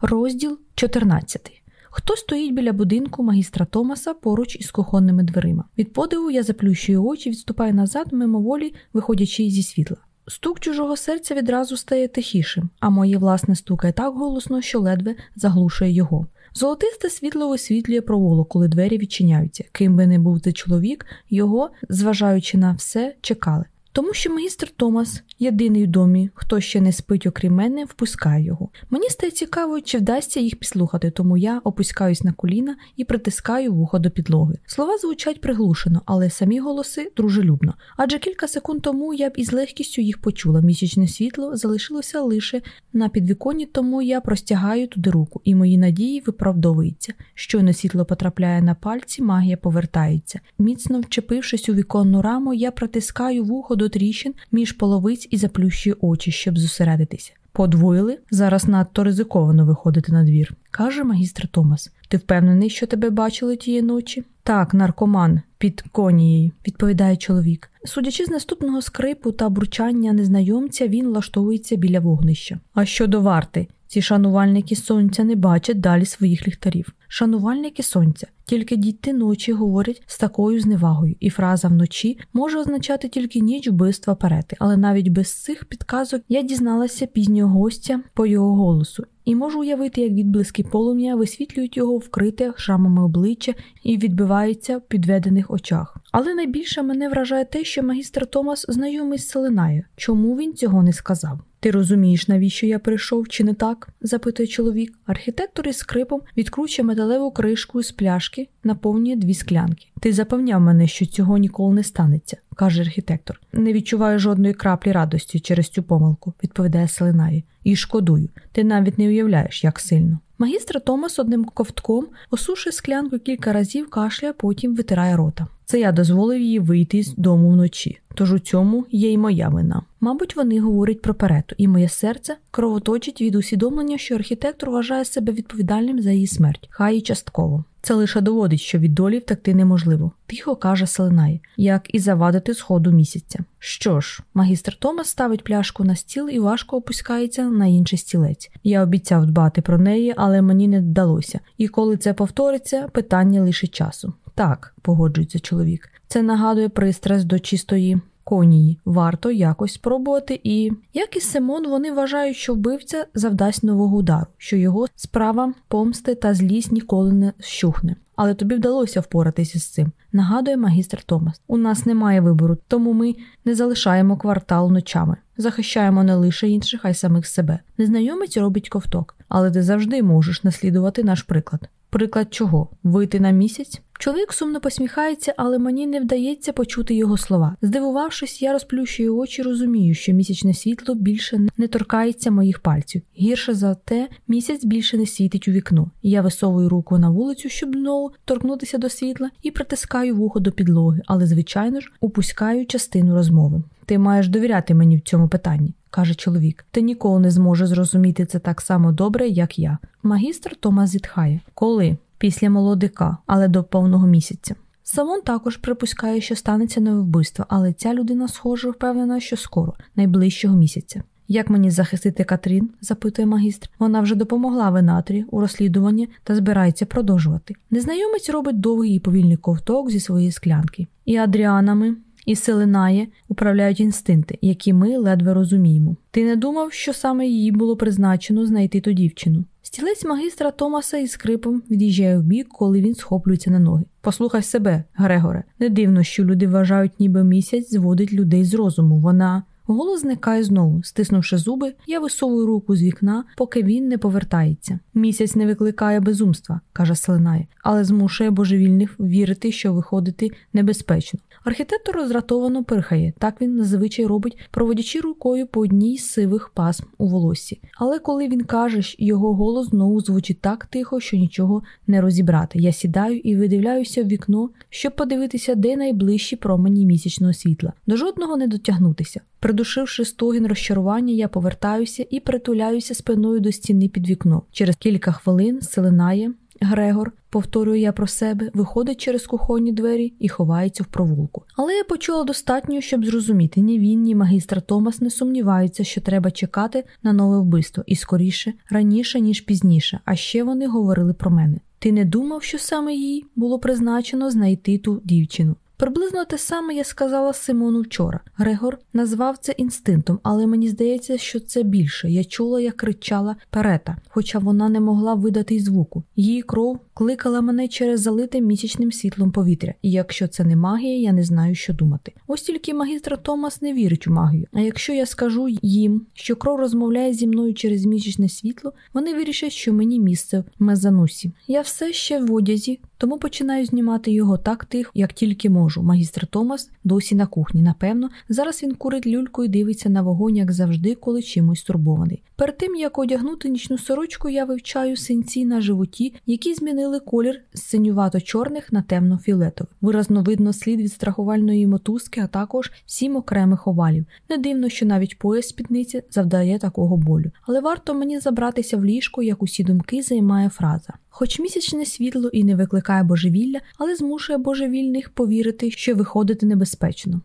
Розділ 14. Хто стоїть біля будинку магістра Томаса поруч із кухонними дверима? Від подиву я заплющую очі, відступаю назад, мимоволі, виходячи зі світла. Стук чужого серця відразу стає тихішим, а моє власне стукає так голосно, що ледве заглушує його. Золотисте світло висвітлює провулок, коли двері відчиняються. Ким би не був цей чоловік, його, зважаючи на все, чекали. Тому що магістр Томас, єдиний в домі, хто ще не спить, окрім мене, впускає його. Мені стає цікаво, чи вдасться їх підслухати, тому я опускаюсь на коліна і притискаю вухо до підлоги. Слова звучать приглушено, але самі голоси дружелюбно. Адже кілька секунд тому я б із легкістю їх почула. Місячне світло залишилося лише на підвіконні, тому я простягаю туди руку, і мої надії виправдовуються. Щойно світло потрапляє на пальці, магія повертається. Міцно вчепившись у віконну раму, я притискаю вухо до тріщин між половиць і заплющую очі, щоб зосередитися. Подвоїли зараз надто ризиковано виходити на двір, каже магістр Томас. Ти впевнений, що тебе бачили тієї ночі? Так, наркоман під конією, відповідає чоловік. Судячи з наступного скрипу та бурчання незнайомця, він влаштовується біля вогнища. А щодо варти, ці шанувальники сонця не бачать далі своїх ліхтарів. Шанувальники сонця, тільки діти ночі говорять з такою зневагою, і фраза вночі може означати тільки ніч вбивства перети, але навіть без цих підказок я дізналася пізнього гостя по його голосу. І можу уявити, як відблиски полум'я висвітлюють його вкрите шрамами обличчя і відбиваються в підведених очах. Але найбільше мене вражає те, що магістр Томас знайомий з Селенаю. Чому він цього не сказав? Ти розумієш, навіщо я прийшов, чи не так? запитує чоловік. Архітектор із скрипом відкручує металеву кришку з пляшки, наповнює дві склянки. Ти запевняв мене, що цього ніколи не станеться, каже архітектор. Не відчуваю жодної краплі радості через цю помилку, відповідає Селенаї. І шкодую. Ти навіть не уявляєш, як сильно. Магістр Томас одним ковтком осушує склянку кілька разів кашля, потім витирає рота. Це я дозволив їй вийти з дому вночі, тож у цьому є й моя вина. Мабуть, вони говорять про перету, і моє серце кровоточить від усвідомлення, що архітектор вважає себе відповідальним за її смерть, хай і частково. Це лише доводить, що від долі втекти неможливо, тихо каже Селенай, як і завадити сходу місяця. Що ж, магістр Томас ставить пляшку на стіл і важко опускається на інший стілець. Я обіцяв дбати про неї, але мені не вдалося. І коли це повториться, питання лише часу. Так, погоджується чоловік. Це нагадує пристрасть до чистої конії. Варто якось спробувати. І, як і Симон, вони вважають, що вбивця завдасть нового удару, що його справа помсти та злість ніколи не щухне. Але тобі вдалося впоратися з цим. Нагадує магістр Томас. У нас немає вибору, тому ми не залишаємо квартал ночами, захищаємо не лише інших, а й самих себе. Незнайомець робить ковток, але ти завжди можеш наслідувати наш приклад. Приклад чого? Вийти на місяць? Чоловік сумно посміхається, але мені не вдається почути його слова. Здивувавшись, я розплющую очі, розумію, що місячне світло більше не торкається моїх пальців. Гірше за те, місяць більше не світить у вікно. Я висовую руку на вулицю, щоб знову торкнутися до світла, і притискаю вухо до підлоги, але, звичайно ж, упускаю частину розмови. Ти маєш довіряти мені в цьому питанні, каже чоловік. Ти ніколи не зможеш зрозуміти це так само добре, як я. Магістр Томас зітхає. Коли? Після молодика, але до повного місяця. Самон також припускає, що станеться нове вбивство, але ця людина, схоже, впевнена, що скоро, найближчого місяця. Як мені захистити Катрін? запитує магістр. Вона вже допомогла Венатрі у розслідуванні та збирається продовжувати. Незнайомець робить довгий і повільний ковток зі своєї склянки. І Адріанами, і Селенає управляють інстинкти, які ми ледве розуміємо. Ти не думав, що саме їй було призначено знайти ту дівчину? Стілець магістра Томаса із скрипом від'їжджає в бік, коли він схоплюється на ноги. Послухай себе, Грегоре. Не дивно, що люди вважають, ніби місяць зводить людей з розуму. Вона. Голос зникає знову. Стиснувши зуби, я висовую руку з вікна, поки він не повертається. Місяць не викликає безумства, каже Селенай, але змушує божевільних вірити, що виходити небезпечно. Архітектор роздратовано пирхає, так він зазвичай робить, проводячи рукою по одній з сивих пасм у волосі. Але коли він каже, його голос знову звучить так тихо, що нічого не розібрати. Я сідаю і видивляюся в вікно, щоб подивитися, де найближчі промені місячного світла. До жодного не дотягнутися. Придушивши стогін розчарування, я повертаюся і притуляюся спиною до стіни під вікно. Через кілька хвилин селенає Грегор, повторюю я про себе, виходить через кухонні двері і ховається в провулку. Але я почула достатньо, щоб зрозуміти, ні він, ні магістр Томас не сумніваються, що треба чекати на нове вбивство і скоріше, раніше, ніж пізніше. А ще вони говорили про мене. Ти не думав, що саме їй було призначено знайти ту дівчину? Приблизно те саме я сказала Симону вчора. Грегор назвав це інстинктом, але мені здається, що це більше. Я чула, як кричала перета, хоча вона не могла видати й звуку. Її кров кликала мене через залите місячним світлом повітря, і якщо це не магія, я не знаю, що думати. Ось тільки магістр Томас не вірить у магію. А якщо я скажу їм, що кров розмовляє зі мною через місячне світло, вони вирішать, що мені місце в мезанусі. Я все ще в одязі, тому починаю знімати його так тихо, як тільки можу. Магістр Томас досі на кухні. Напевно, зараз він курить люльку і дивиться на вогонь, як завжди, коли чимось турбований. Перед тим як одягнути нічну сорочку, я вивчаю синці на животі, які змінили колір з синювато-чорних на темно-фіолетовий. Виразно видно слід від страхувальної мотузки, а також сім окремих овалів. Не дивно, що навіть пояс спідниці завдає такого болю. Але варто мені забратися в ліжко, як усі думки займає фраза. Хоч місячне світло і не викликає божевілля, але змушує божевільних повірити, що виходити небезпечно.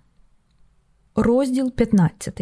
Розділ 15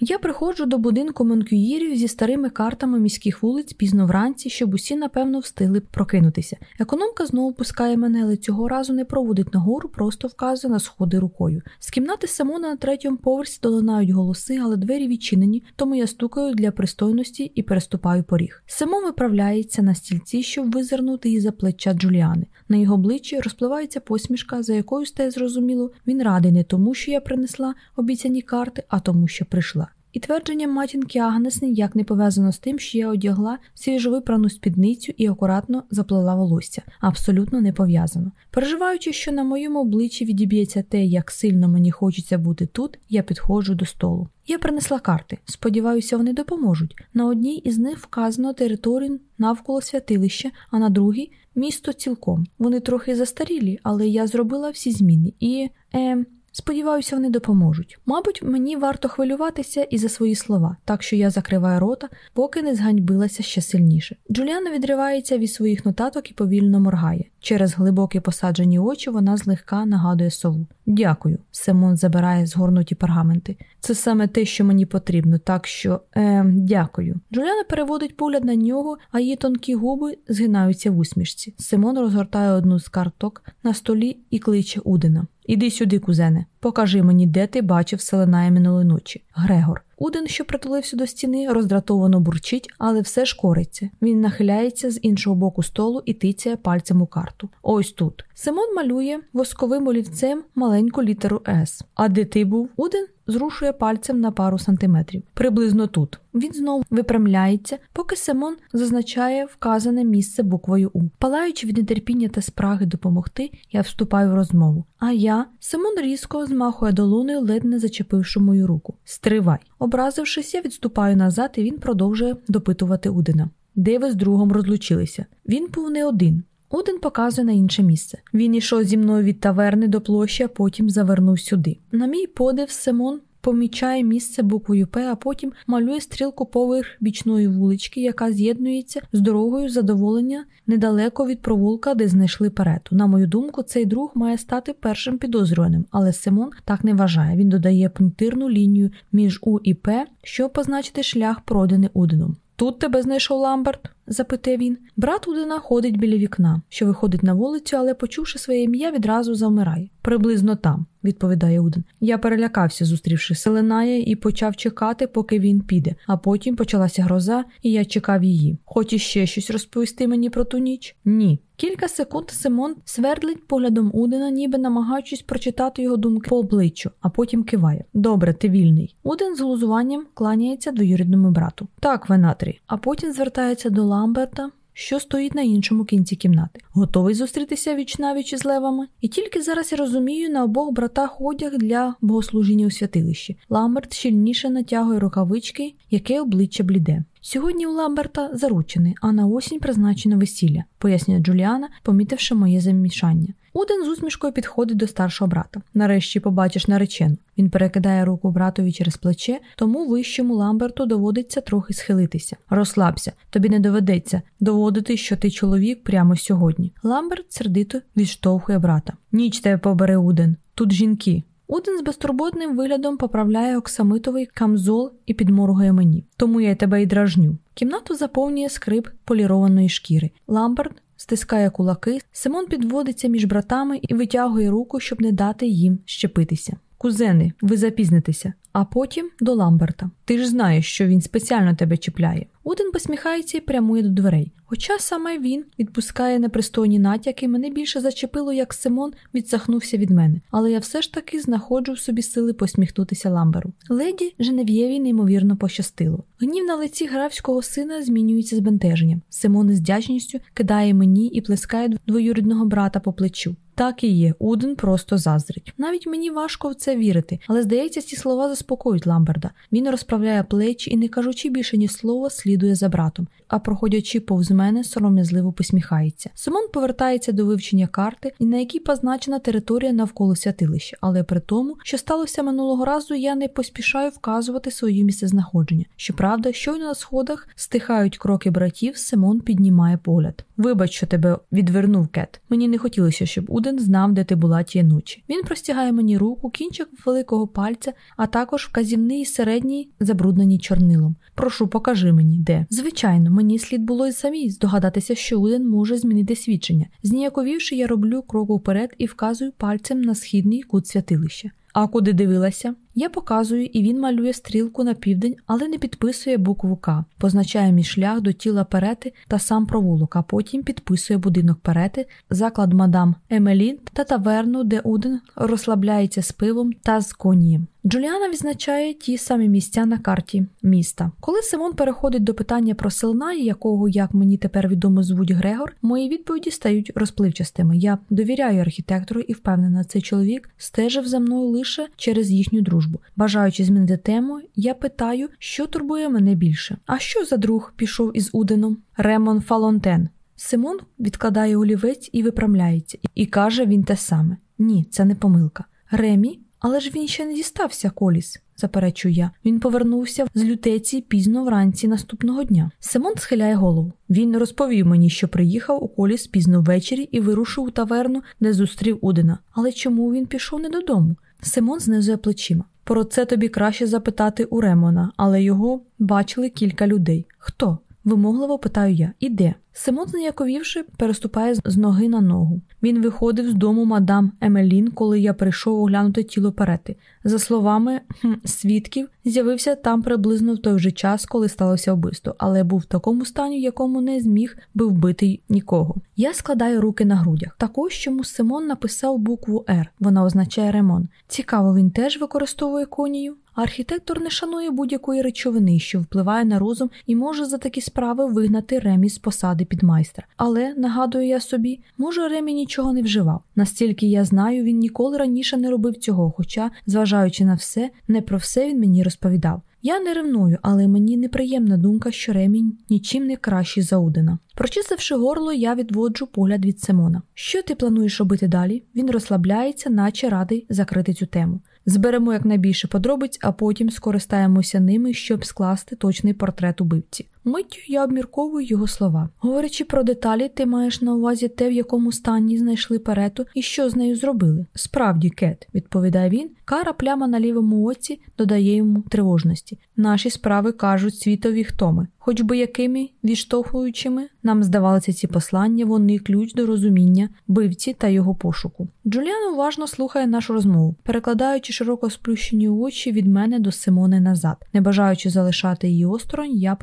я приходжу до будинку Монкюїрів зі старими картами міських вулиць пізно вранці, щоб усі, напевно, встигли прокинутися. Економка знову пускає мене, але цього разу не проводить нагору, просто вказує на сходи рукою. З кімнати Симона на третьому поверсі долинають голоси, але двері відчинені, тому я стукаю для пристойності і переступаю поріг. Симон виправляється на стільці, щоб визирнути із за плеча Джуліани. На його обличчі розпливається посмішка, за якою стає зрозуміло, він радий не тому, що я принесла обіцяні карти, а тому, що прийшла. І твердження матінки Агнес ніяк не пов'язано з тим, що я одягла свіжовипрану спідницю і акуратно заплела волосся. Абсолютно не пов'язано. Переживаючи, що на моєму обличчі відіб'ється те, як сильно мені хочеться бути тут, я підходжу до столу. Я принесла карти. Сподіваюся, вони допоможуть. На одній із них вказано територію навколо святилища, а на другій місто цілком. Вони трохи застарілі, але я зробила всі зміни і. е... Сподіваюся, вони допоможуть. Мабуть, мені варто хвилюватися і за свої слова, так що я закриваю рота, поки не зганьбилася ще сильніше. Джуліана відривається від своїх нотаток і повільно моргає. Через глибокі посаджені очі вона злегка нагадує сову. Дякую. Симон забирає згорнуті пергаменти. Це саме те, що мені потрібно, так що е, дякую. Джуліана переводить погляд на нього, а її тонкі губи згинаються в усмішці. Симон розгортає одну з карток на столі і кличе Удина. Іди сюди, кузене, покажи мені, де ти бачив селенає минулої ночі. Грегор. Уден, що притулився до стіни, роздратовано бурчить, але все ж кориться. Він нахиляється з іншого боку столу і тицяє пальцем у карту. Ось тут. Симон малює восковим олівцем маленьку літеру С. А де ти був? Уден зрушує пальцем на пару сантиметрів. Приблизно тут. Він знову випрямляється, поки Симон зазначає вказане місце буквою У. Палаючи від нетерпіння та спраги допомогти, я вступаю в розмову. А я Симон різко змахує долоною, ледь не зачепивши мою руку. Стривай. Образившись, я відступаю назад, і він продовжує допитувати Удина. Де ви з другом розлучилися? Він був не один. Один показує на інше місце. Він ішов зі мною від таверни до площі, а потім завернув сюди. На мій подив, Симон помічає місце буквою П, а потім малює стрілку поверх бічної вулички, яка з'єднується з дорогою задоволення недалеко від провулка, де знайшли перету. На мою думку, цей друг має стати першим підозрюваним, але Симон так не вважає. Він додає пунктирну лінію між У і П, щоб позначити шлях, проданий Уденом. Тут тебе знайшов Ламберт? запитує він. Брат Удина ходить біля вікна, що виходить на вулицю, але, почувши своє ім'я, відразу завмирає. Приблизно там, відповідає Удин. Я перелякався, зустрівши Селеная, і почав чекати, поки він піде. А потім почалася гроза, і я чекав її. Хочеш ще щось розповісти мені про ту ніч? Ні. Кілька секунд Симон свердлить поглядом Удена, ніби намагаючись прочитати його думки по обличчю, а потім киває. Добре, ти вільний. Уден з глузуванням кланяється двоюрідному брату. Так, Венатрі. А потім звертається до Ламберта, що стоїть на іншому кінці кімнати. Готовий зустрітися вічнавіч із левами. І тільки зараз я розумію на обох братах одяг для богослужіння у святилищі. Ламберт щільніше натягує рукавички, яке обличчя бліде. Сьогодні у Ламберта заручений, а на осінь призначено весілля, пояснює Джуліана, помітивши моє замішання. Уден з усмішкою підходить до старшого брата. Нарешті побачиш наречену. Він перекидає руку братові через плече, тому вищому Ламберту доводиться трохи схилитися. Розслабся, тобі не доведеться доводити, що ти чоловік прямо сьогодні. Ламберт сердито відштовхує брата. Ніч тебе побере Уден. Тут жінки. Уден з безтурботним виглядом поправляє оксамитовий камзол і підморгує мені. Тому я тебе й дражню. Кімнату заповнює скрип полірованої шкіри. Ламберт стискає кулаки, Симон підводиться між братами і витягує руку, щоб не дати їм зчепитися. Кузени, ви запізнитеся, а потім до Ламберта. Ти ж знаєш, що він спеціально тебе чіпляє. Уден посміхається і прямує до дверей. Хоча саме він відпускає непристойні натяки, мене більше зачепило, як Симон відсахнувся від мене, але я все ж таки знаходжу в собі сили посміхнутися Ламберту. Леді Женев'єві неймовірно пощастило. Гнів на лиці графського сина змінюється збентеженням. Симон із вдячністю кидає мені і плескає двоюрідного брата по плечу. Так і є, Уден просто заздрить. Навіть мені важко в це вірити, але здається, ці слова заспокоюють Ламберда. Він розправляє плечі і, не кажучи більше ні слова, слідує за братом, а проходячи повз мене, сором'язливо посміхається. Симон повертається до вивчення карти, і на якій позначена територія навколо святилища, але при тому, що сталося минулого разу, я не поспішаю вказувати своє місцезнаходження. Щоправда, щойно на сходах стихають кроки братів, Симон піднімає погляд. Вибач, що тебе відвернув кет. Мені не хотілося, щоб Уден знав, де ти була тієї ночі. Він простягає мені руку, кінчик великого пальця, а також вказівний і середній, забруднені чорнилом. Прошу, покажи мені, де. Звичайно, мені слід було й самі здогадатися, що Уден може змінити свідчення. Зніяковівши, я роблю крок уперед і вказую пальцем на східний кут святилища. А куди дивилася? Я показую, і він малює стрілку на південь, але не підписує букву К, позначає мій шлях до тіла перети та сам провулок, а потім підписує будинок перети, заклад мадам Емелін та таверну, де Уден розслабляється з пивом та з конієм. Джуліана відзначає ті самі місця на карті міста. Коли Симон переходить до питання про селна, якого, як мені тепер відомо, звуть Грегор, мої відповіді стають розпливчастими. Я довіряю архітектору і впевнена, цей чоловік стежив за мною лише через їхню дружбу. Бажаючи змінити тему, я питаю, що турбує мене більше. А що за другий пішов із Уденом? Ремон Фалонтен. Симон відкладає олівець і виправляється, і каже він те саме: Ні, це не помилка. Ремі але ж він ще не дістався Коліс, заперечую я. Він повернувся з Лютеці пізно вранці наступного дня. Симон схиляє голову. Він розповів мені, що приїхав у Коліс пізно ввечері і вирушив у таверну, де зустрів Удена. Але чому він пішов не додому? Симон знизує плечима. Про це тобі краще запитати у Ремона, але його бачили кілька людей. Хто? Вимогливо питаю я. І де? Симон, зніяковівши, переступає з ноги на ногу. Він виходив з дому мадам Емелін, коли я прийшов оглянути тіло Перети. За словами хм, свідків, з'явився там приблизно в той же час, коли сталося вбивство, але був в такому стані, якому не зміг би вбити нікого. Я складаю руки на грудях. Так ось чому Симон написав букву Р. Вона означає Ремон. Цікаво, він теж використовує конію. Архітектор не шанує будь-якої речовини, що впливає на розум і може за такі справи вигнати Ремі з посади підмайстра. Але, нагадую я собі, може Ремі нічого не вживав. Настільки я знаю, він ніколи раніше не робив цього, хоча, зважаючи на все, не про все він мені розповідав. Я не ревную, але мені неприємна думка, що ремінь нічим не кращий за Удена. Прочистивши горло, я відводжу погляд від Симона. Що ти плануєш робити далі? Він розслабляється, наче радий закрити цю тему. Зберемо якнайбільше подробиць, а потім скористаємося ними, щоб скласти точний портрет убивці. Миттю я обмірковую його слова. Говорячи про деталі, ти маєш на увазі те, в якому стані знайшли перету і що з нею зробили. Справді, Кет, відповідає він, кара пляма на лівому оці додає йому тривожності. Наші справи кажуть світові хто ми. Хоч би якими відштовхуючими нам здавалися ці послання, вони ключ до розуміння бивці та його пошуку. Джуліан уважно слухає нашу розмову, перекладаючи широко сплющені очі від мене до Симони назад. Не бажаючи залишати її осторонь, я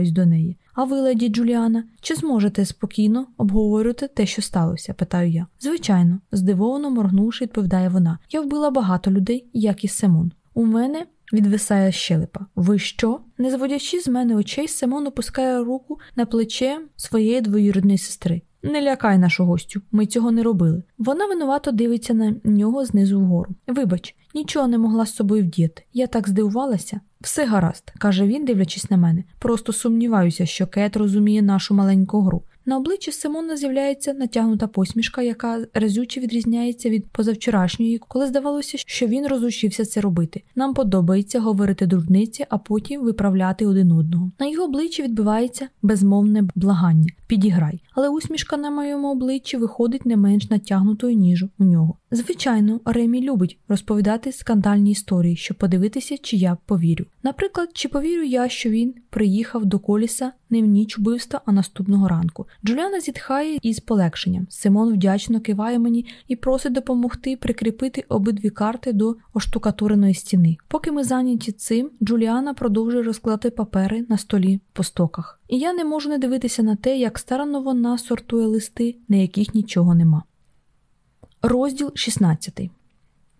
повертаюсь до неї. А ви, леді Джуліана, чи зможете спокійно обговорювати те, що сталося? питаю я. Звичайно, здивовано моргнувши, відповідає вона. Я вбила багато людей, як і Симон. У мене відвисає щелепа. Ви що? Не зводячи з мене очей, Симон опускає руку на плече своєї двоюрідної сестри. Не лякай нашу гостю, ми цього не робили. Вона винувато дивиться на нього знизу вгору. Вибач, нічого не могла з собою вдіяти. Я так здивувалася. Все гаразд, каже він, дивлячись на мене. Просто сумніваюся, що Кет розуміє нашу маленьку гру. На обличчі Симона з'являється натягнута посмішка, яка разюче відрізняється від позавчорашньої, коли здавалося, що він розучився це робити. Нам подобається говорити дурниці, а потім виправляти один одного. На його обличчі відбувається безмовне благання. Підіграй, але усмішка на моєму обличчі виходить не менш натягнутою, ніж у нього. Звичайно, Ремі любить розповідати скандальні історії, щоб подивитися, чи я повірю. Наприклад, чи повірю я, що він приїхав до коліса не в ніч вбивства, а наступного ранку. Джуліана зітхає із полегшенням. Симон вдячно киває мені і просить допомогти прикріпити обидві карти до оштукатуреної стіни. Поки ми зайняті цим, Джуліана продовжує розкладати папери на столі по стоках. І я не можу не дивитися на те, як старанно вона сортує листи, на яких нічого нема. Розділ 16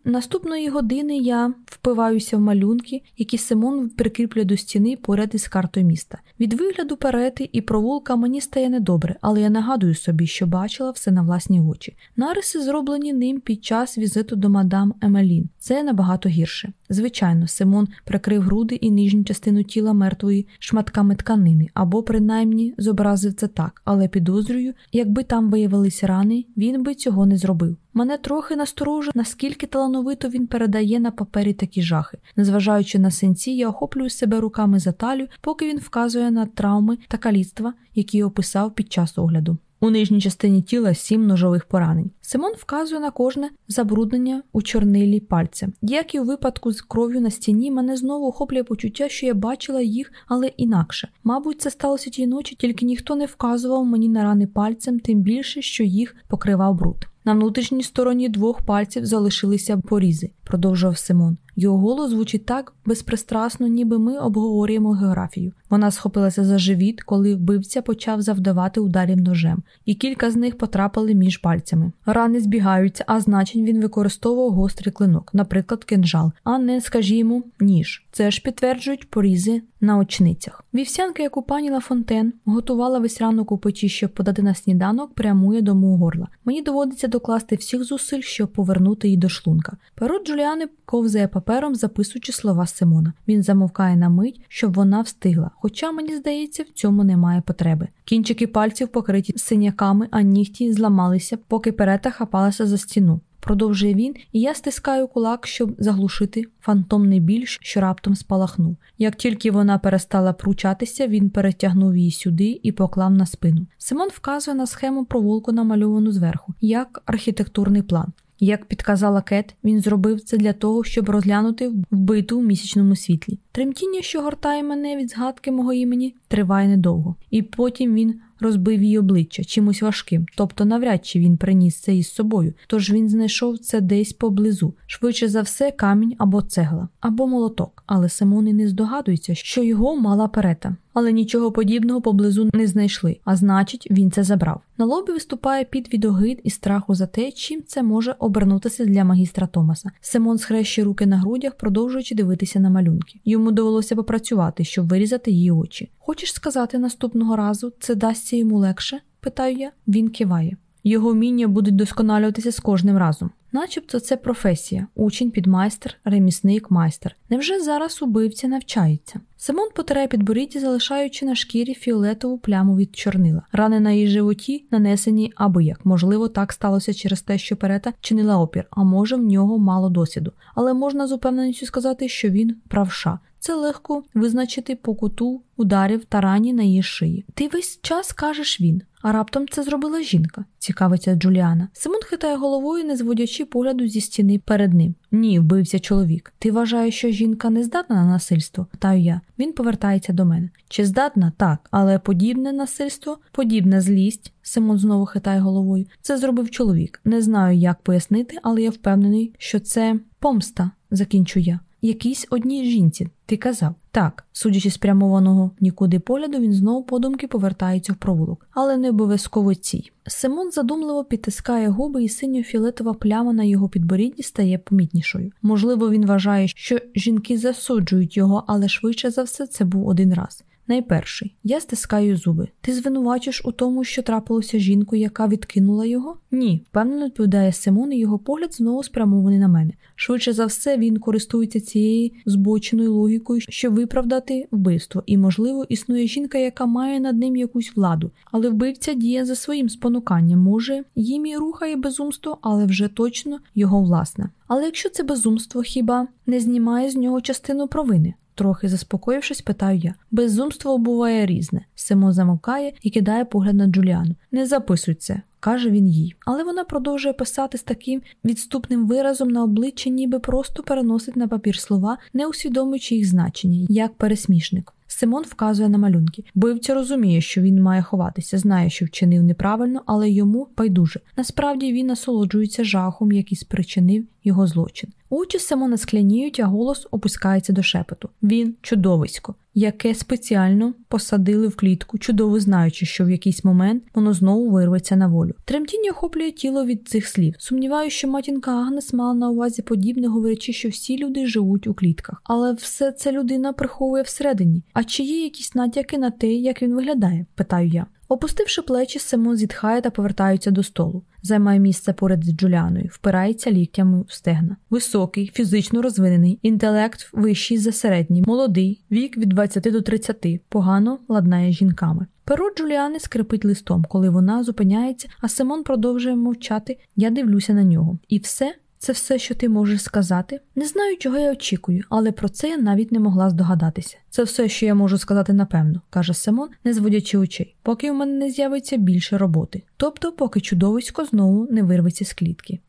Наступної години я впиваюся в малюнки, які Симон прикріплює до стіни поряд із картою міста. Від вигляду Перети і провулка мені стає недобре, але я нагадую собі, що бачила все на власні очі. Нариси зроблені ним під час візиту до мадам Емелін. Це набагато гірше. Звичайно, Симон прикрив груди і нижню частину тіла мертвої шматками тканини, або принаймні зобразив це так, але підозрюю, якби там виявилися рани, він би цього не зробив. Мене трохи насторожує, наскільки талановито він передає на папері такі жахи. Незважаючи на синці, я охоплюю себе руками за талію, поки він вказує на травми та каліцтва, які описав під час огляду. У нижній частині тіла сім ножових поранень. Симон вказує на кожне забруднення у чорнилі пальцем. Як і у випадку з кров'ю на стіні, мене знову охоплює почуття, що я бачила їх, але інакше. Мабуть, це сталося тієї ночі, тільки ніхто не вказував мені на рани пальцем, тим більше, що їх покривав бруд. На внутрішній стороні двох пальців залишилися порізи, продовжував Симон. Його голос звучить так безпристрасно, ніби ми обговорюємо географію. Вона схопилася за живіт, коли вбивця почав завдавати ударів ножем, і кілька з них потрапили між пальцями. Рани збігаються, а значить він використовував гострий клинок, наприклад, кинжал, а не, скажімо, ніж. Це ж підтверджують порізи на очницях. Вівсянка, яку пані Лафонтен готувала весь ранок у печі, щоб подати на сніданок, прямує до мого горла. Мені доводиться докласти всіх зусиль, щоб повернути її до шлунка. Перо Джуліани ковзає папером, записуючи слова Симона. Він замовкає на мить, щоб вона встигла. Хоча, мені здається, в цьому немає потреби. Кінчики пальців покриті синяками, а нігті зламалися, поки перета хапалася за стіну продовжує він, і я стискаю кулак, щоб заглушити фантомний біль, що раптом спалахнув. Як тільки вона перестала пручатися, він перетягнув її сюди і поклав на спину. Симон вказує на схему провулку, намальовану зверху, як архітектурний план. Як підказала Кет, він зробив це для того, щоб розглянути вбиту в місячному світлі. Тремтіння, що гортає мене від згадки мого імені, триває недовго, і потім він розбив її обличчя чимось важким, тобто навряд чи він приніс це із собою, тож він знайшов це десь поблизу, швидше за все, камінь або цегла, або молоток. Але Симон і не здогадується, що його мала перета. Але нічого подібного поблизу не знайшли, а значить, він це забрав. На лобі виступає під відогид і страху за те, чим це може обернутися для магістра Томаса. Симон схрещує руки на грудях, продовжуючи дивитися на малюнки. Йому довелося попрацювати, щоб вирізати її очі. Хочеш сказати наступного разу, це дасться йому легше? питаю я. Він киває. Його вміння будуть досконалюватися з кожним разом. Начебто це професія, учень, підмайстер, ремісник, майстер. Невже зараз убивця навчається? Симон потирає підборіддя, залишаючи на шкірі фіолетову пляму від чорнила. Рани на її животі нанесені або як. Можливо, так сталося через те, що перета чинила опір, а може в нього мало досвіду. Але можна з упевненістю сказати, що він правша. Це легко визначити по куту ударів та рані на її шиї. Ти весь час кажеш він, а раптом це зробила жінка, цікавиться Джуліана. Симон хитає головою, не зводячи погляду зі стіни перед ним. Ні, вбився чоловік. Ти вважаєш, що жінка не здатна на насильство? Питаю я. Він повертається до мене. Чи здатна? Так, але подібне насильство, подібна злість. Симон знову хитає головою. Це зробив чоловік. Не знаю, як пояснити, але я впевнений, що це помста, закінчу я якійсь одній жінці. Ти казав так, судячи спрямованого нікуди погляду, він знову подумки повертається в провулок, але не обов'язково цій. Симон задумливо підтискає губи, і синьо-фіолетова пляма на його підборідді стає помітнішою. Можливо, він вважає, що жінки засуджують його, але швидше за все це був один раз. Найперший, я стискаю зуби. Ти звинувачиш у тому, що трапилося жінку, яка відкинула його? Ні, впевнено відповідає Симон, і його погляд знову спрямований на мене. Швидше за все, він користується цією збоченою логікою, щоб виправдати вбивство, і, можливо, існує жінка, яка має над ним якусь владу, але вбивця діє за своїм спонуканням. Може, їм і рухає безумство, але вже точно його власне. Але якщо це безумство, хіба не знімає з нього частину провини? Трохи заспокоївшись, питаю я. Безумство буває різне. Симо замовкає і кидає погляд на Джуліану. Не записуй це, каже він їй. Але вона продовжує писати з таким відступним виразом на обличчі, ніби просто переносить на папір слова, не усвідомлюючи їх значення, як пересмішник. Симон вказує на малюнки. Бивця розуміє, що він має ховатися, знає, що вчинив неправильно, але йому байдуже. Насправді він насолоджується жахом, який спричинив його злочин. Очі Симона скляніють, а голос опускається до шепоту. Він чудовисько, яке спеціально посадили в клітку, чудово знаючи, що в якийсь момент воно знову вирветься на волю. Тремтіння охоплює тіло від цих слів. Сумніваюся, що матінка Агнес мала на увазі подібне, говорячи, що всі люди живуть у клітках, але все це людина приховує всередині. А чи є якісь натяки на те, як він виглядає? питаю я. Опустивши плечі, Симон зітхає та повертається до столу, займає місце поряд з Джуліаною, впирається ліктями в стегна. Високий, фізично розвинений, інтелект вищий за середній, молодий, вік від 20 до 30, погано ладнає жінками. Перо Джуліани скрипить листом, коли вона зупиняється, а Симон продовжує мовчати. Я дивлюся на нього. І все це все, що ти можеш сказати. Не знаю, чого я очікую, але про це я навіть не могла здогадатися. Це все, що я можу сказати напевно, каже Симон, не зводячи очей, поки у мене не з'явиться більше роботи. Тобто, поки чудовисько знову не вирветься з клітки.